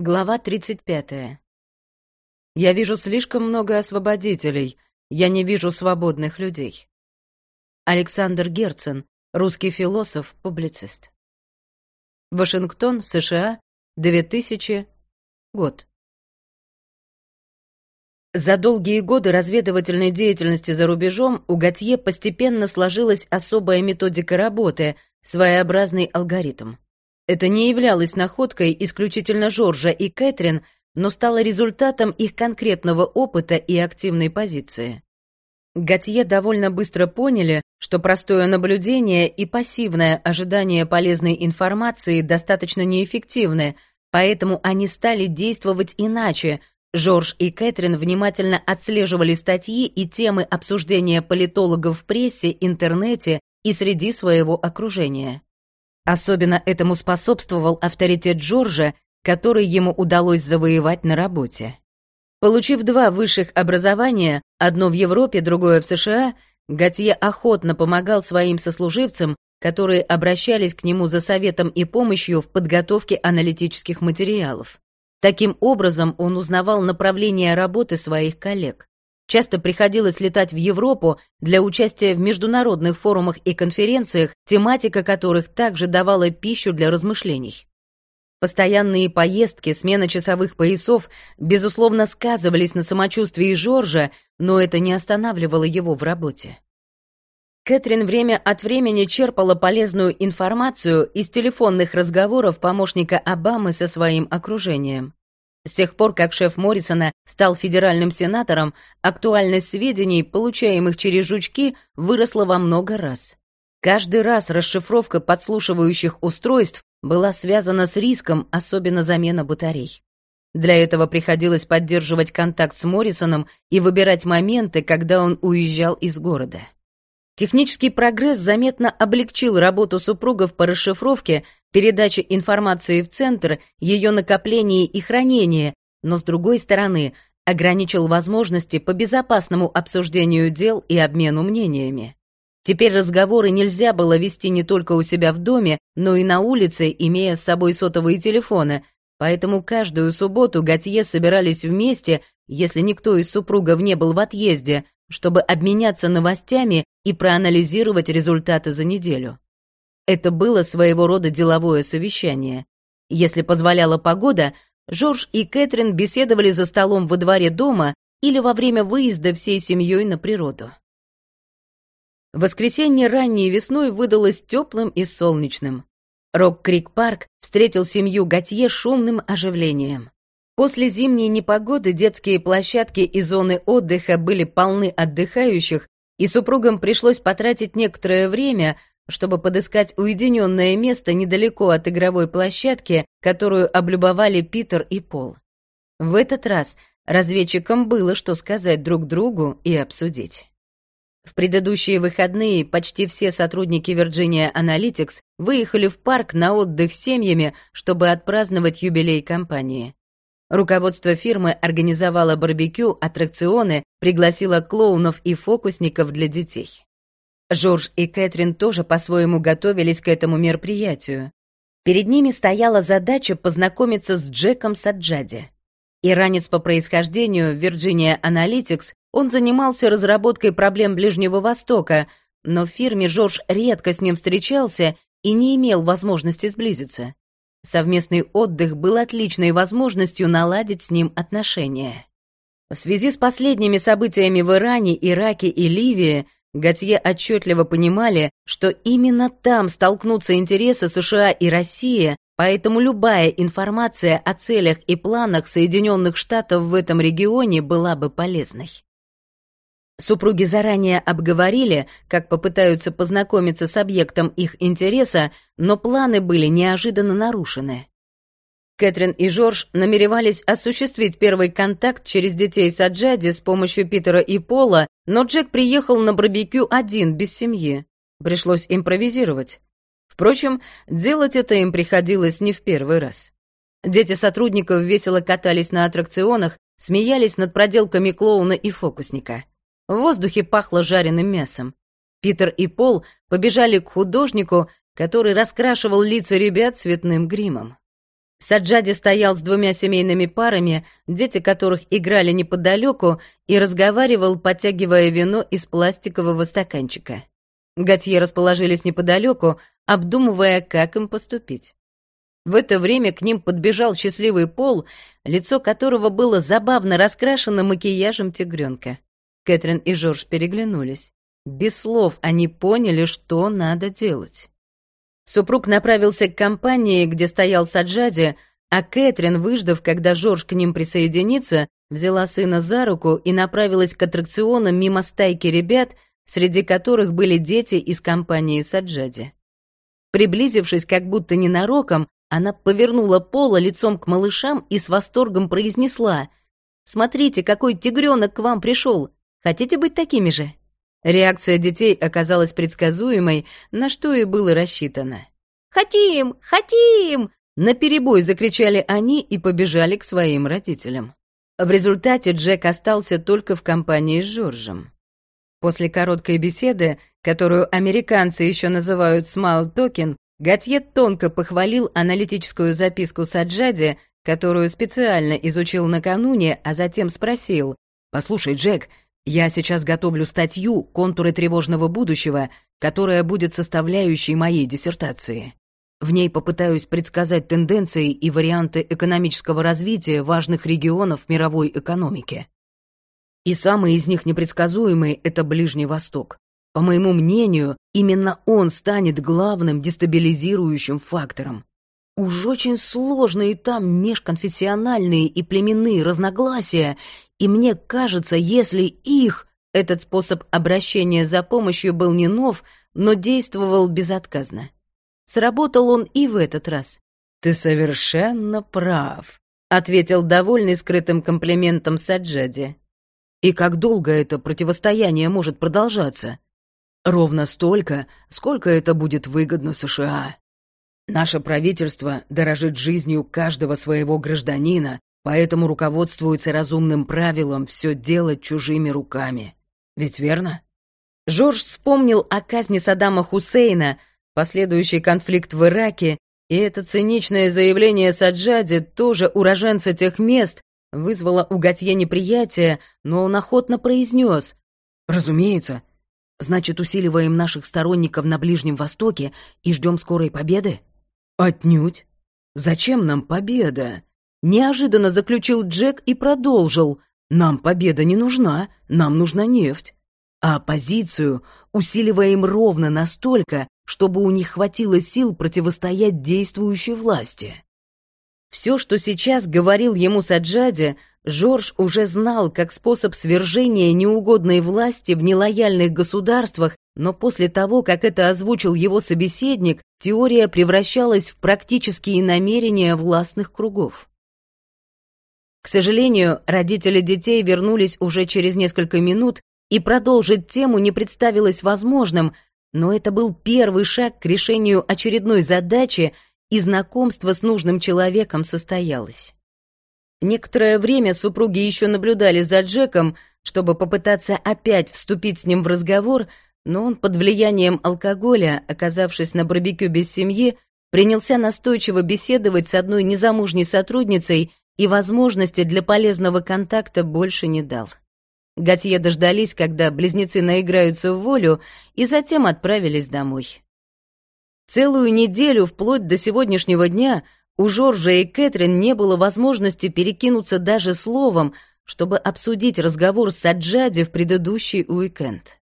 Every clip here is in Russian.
Глава 35. Я вижу слишком много освободителей, я не вижу свободных людей. Александр Герцен, русский философ, публицист. Вашингтон, США, 2000 год. За долгие годы разведывательной деятельности за рубежом у Готье постепенно сложилась особая методика работы, своеобразный алгоритм. Это не являлось находкой исключительно Жоржа и Кэтрин, но стало результатом их конкретного опыта и активной позиции. Готье довольно быстро поняли, что простое наблюдение и пассивное ожидание полезной информации достаточно неэффективны, поэтому они стали действовать иначе. Жорж и Кэтрин внимательно отслеживали статьи и темы обсуждения политологов в прессе, интернете и среди своего окружения. Особенно этому способствовал авторитет Джорджа, который ему удалось завоевать на работе. Получив два высших образования, одно в Европе, другое в США, Готье охотно помогал своим сослуживцам, которые обращались к нему за советом и помощью в подготовке аналитических материалов. Таким образом, он узнавал направление работы своих коллег. Часто приходилось летать в Европу для участия в международных форумах и конференциях, тематика которых также давала пищу для размышлений. Постоянные поездки, смена часовых поясов, безусловно, сказывались на самочувствии Жоржа, но это не останавливало его в работе. Кэтрин время от времени черпала полезную информацию из телефонных разговоров помощника Обамы со своим окружением. С тех пор, как шеф Моррисона стал федеральным сенатором, актуальность сведений, получаемых через жучки, выросла во много раз. Каждый раз расшифровка подслушивающих устройств была связана с риском, особенно замена батарей. Для этого приходилось поддерживать контакт с Моррисоном и выбирать моменты, когда он уезжал из города. Технический прогресс заметно облегчил работу супругов по расшифровке, передаче информации в центр, ее накоплении и хранении, но, с другой стороны, ограничил возможности по безопасному обсуждению дел и обмену мнениями. Теперь разговоры нельзя было вести не только у себя в доме, но и на улице, имея с собой сотовые телефоны, поэтому каждую субботу Готье собирались вместе, если никто из супругов не был в отъезде, чтобы обменяться новостями и проанализировать результаты за неделю. Это было своего рода деловое совещание. Если позволяла погода, Жорж и Кэтрин беседовали за столом во дворе дома или во время выезда всей семьей на природу. Воскресенье ранней весной выдалось теплым и солнечным. Рок-Крик-парк встретил семью Готье шумным оживлением. После зимней непогоды детские площадки и зоны отдыха были полны отдыхающих, и супругам пришлось потратить некоторое время, чтобы подыскать уединенное место недалеко от игровой площадки, которую облюбовали Питер и Пол. В этот раз разведчикам было что сказать друг другу и обсудить. В предыдущие выходные почти все сотрудники Virginia Analytics выехали в парк на отдых с семьями, чтобы отпраздновать юбилей компании. Руководство фирмы организовало барбекю, аттракционы, пригласило клоунов и фокусников для детей. Жорж и Кэтрин тоже по-своему готовились к этому мероприятию. Перед ними стояла задача познакомиться с Джеком Саджади. Иранец по происхождению Virginia Analytics, он занимался разработкой проблем Ближнего Востока, но в фирме Жорж редко с ним встречался и не имел возможности сблизиться. Совместный отдых был отличной возможностью наладить с ним отношения. В связи с последними событиями в Иране, Ираке и Ливии Готье отчетливо понимали, что именно там столкнутся интересы США и России, поэтому любая информация о целях и планах Соединенных Штатов в этом регионе была бы полезной. Супруги заранее обговорили, как попытаются познакомиться с объектом их интереса, но планы были неожиданно нарушены. Кэтрин и Жорж намеревались осуществить первый контакт через детей Саджади с помощью Питера и Пола, но Джек приехал на барбекю один, без семьи. Пришлось импровизировать. Впрочем, делать это им приходилось не в первый раз. Дети сотрудников весело катались на аттракционах, смеялись над проделками клоуна и фокусника. В воздухе пахло жареным мясом. Питер и Пол побежали к художнику, который раскрашивал лица ребят цветным гримом. Саджади стоял с двумя семейными парами, дети которых играли неподалеку, и разговаривал, подтягивая вино из пластикового стаканчика. Готье расположились неподалеку, обдумывая, как им поступить. В это время к ним подбежал счастливый Пол, лицо которого было забавно раскрашено макияжем тигренка. Кэтрин и Жорж переглянулись. Без слов они поняли, что надо делать. Супруг направился к компании, где стоял Саджади, а Кэтрин, выждав, когда Жорж к ним присоединится, взяла сына за руку и направилась к аттракционам мимо стайки ребят, среди которых были дети из компании Саджади. Приблизившись как будто ненароком, она повернула пола лицом к малышам и с восторгом произнесла «Смотрите, какой тигренок к вам пришел! Хотите быть такими же?» Реакция детей оказалась предсказуемой, на что и было рассчитано. «Хотим! Хотим!» Наперебой закричали они и побежали к своим родителям. В результате Джек остался только в компании с Жоржем. После короткой беседы, которую американцы еще называют «small talking», Готье тонко похвалил аналитическую записку Саджади, которую специально изучил накануне, а затем спросил, «Послушай, Джек, я сейчас готовлю статью «Контуры тревожного будущего», которая будет составляющей моей диссертации. В ней попытаюсь предсказать тенденции и варианты экономического развития важных регионов мировой экономики. И самый из них непредсказуемый — это Ближний Восток. По моему мнению, именно он станет главным дестабилизирующим фактором. Уж очень сложные там межконфессиональные и племенные разногласия, и мне кажется, если их... Этот способ обращения за помощью был не нов, но действовал безотказно. Сработал он и в этот раз. «Ты совершенно прав», — ответил довольный скрытым комплиментом Саджади. «И как долго это противостояние может продолжаться?» «Ровно столько, сколько это будет выгодно США. Наше правительство дорожит жизнью каждого своего гражданина поэтому руководствуется разумным правилом все делать чужими руками. Ведь верно? Жорж вспомнил о казни Саддама Хусейна, последующий конфликт в Ираке, и это циничное заявление Саджади, тоже уроженца тех мест, вызвало у Готье неприятие, но он охотно произнес. «Разумеется. Значит, усиливаем наших сторонников на Ближнем Востоке и ждем скорой победы?» «Отнюдь. Зачем нам победа?» Неожиданно заключил Джек и продолжил. «Нам победа не нужна, нам нужна нефть. А оппозицию усиливаем ровно настолько, чтобы у них хватило сил противостоять действующей власти». Все, что сейчас говорил ему Саджаде, Жорж уже знал как способ свержения неугодной власти в нелояльных государствах, но после того, как это озвучил его собеседник, теория превращалась в практические намерения властных кругов. К сожалению, родители детей вернулись уже через несколько минут, и продолжить тему не представилось возможным, но это был первый шаг к решению очередной задачи, и знакомство с нужным человеком состоялось. Некоторое время супруги еще наблюдали за Джеком, чтобы попытаться опять вступить с ним в разговор, но он под влиянием алкоголя, оказавшись на барбекю без семьи, принялся настойчиво беседовать с одной незамужней сотрудницей и возможности для полезного контакта больше не дал. Готье дождались, когда близнецы наиграются в волю, и затем отправились домой. Целую неделю, вплоть до сегодняшнего дня, у Жоржа и Кэтрин не было возможности перекинуться даже словом, чтобы обсудить разговор с Аджади в предыдущий уикенд.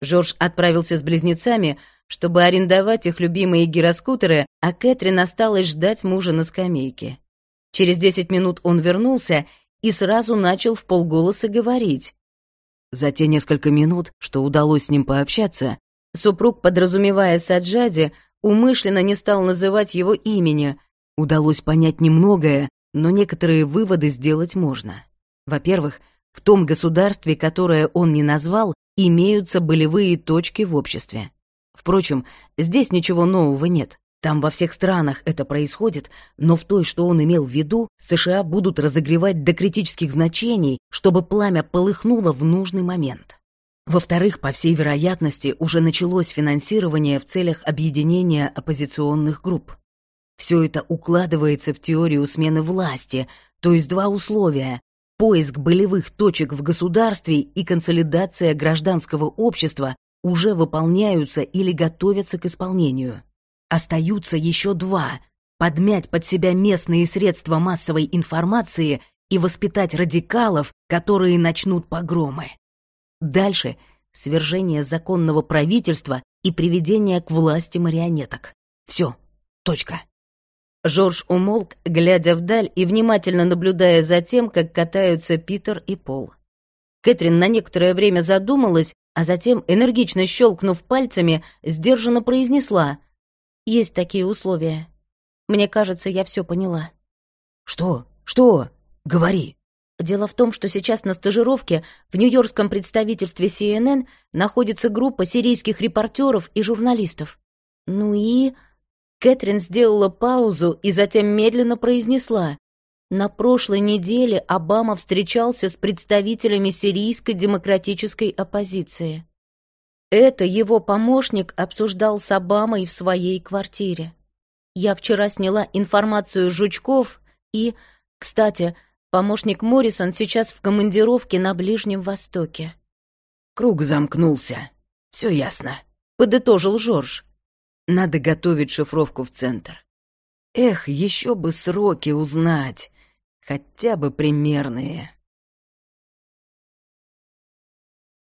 Жорж отправился с близнецами, чтобы арендовать их любимые гироскутеры, а Кэтрин осталась ждать мужа на скамейке. Через десять минут он вернулся и сразу начал в полголоса говорить. За те несколько минут, что удалось с ним пообщаться, супруг, подразумевая Саджади, умышленно не стал называть его имени. Удалось понять немногое, но некоторые выводы сделать можно. Во-первых, в том государстве, которое он не назвал, имеются болевые точки в обществе. Впрочем, здесь ничего нового нет. Там во всех странах это происходит, но в той, что он имел в виду, США будут разогревать до критических значений, чтобы пламя полыхнуло в нужный момент. Во-вторых, по всей вероятности, уже началось финансирование в целях объединения оппозиционных групп. Все это укладывается в теорию смены власти, то есть два условия — поиск болевых точек в государстве и консолидация гражданского общества уже выполняются или готовятся к исполнению. Остаются еще два — подмять под себя местные средства массовой информации и воспитать радикалов, которые начнут погромы. Дальше — свержение законного правительства и приведение к власти марионеток. Все, точка. Жорж умолк, глядя вдаль и внимательно наблюдая за тем, как катаются Питер и Пол. Кэтрин на некоторое время задумалась, а затем, энергично щелкнув пальцами, сдержанно произнесла «Есть такие условия. Мне кажется, я все поняла». «Что? Что? Говори». Дело в том, что сейчас на стажировке в нью-йоркском представительстве CNN находится группа сирийских репортеров и журналистов. Ну и... Кэтрин сделала паузу и затем медленно произнесла. На прошлой неделе Обама встречался с представителями сирийской демократической оппозиции. Это его помощник обсуждал с Обамой в своей квартире. Я вчера сняла информацию жучков и, кстати, помощник Моррисон сейчас в командировке на Ближнем Востоке. Круг замкнулся. Все ясно. Подытожил Жорж. Надо готовить шифровку в центр. Эх, еще бы сроки узнать. Хотя бы примерные.